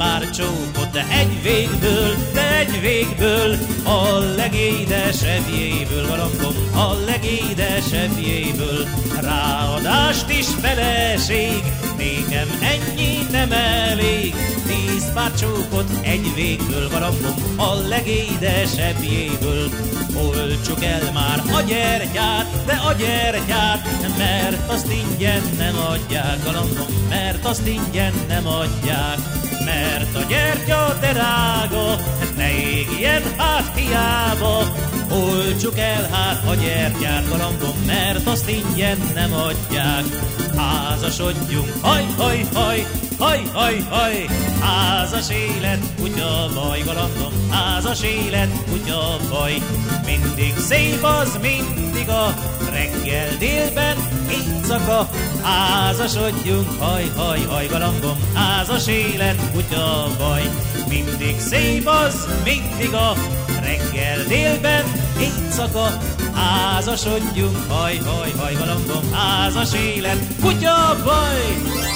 pár csókot, de egy végből, de egy végből, a legédesebbjéből, galambom, a legédesebbjéből, ráadást is feleség, nékem ennyi nem elég, tíz pár csókot egy végből, galambom, a legédesebbjéből, olcsuk el már a gyertyát, de a gyertyát, mert azt ingyen nem adják, galambom, mert azt ingyen nem adják mert a gyertya drága, ne égjen hát hiába. Olcsuk el hát a gyertyát galambom, mert azt ingyen nem adják. Házasodjunk, haj, haj, haj, haj, haj, haj, házas élet, kutya baj, galambom, házas élet, kutya baj. Mindig szép az, mindig a reggel délben éjszaka, házasodjunk, haj, haj, haj, galambom, házas élet, kutya baj. Mindig szép az, mindig a reggel délben éjszaka, házasodjunk, haj, haj, haj, galambom, házas élet, kutya baj.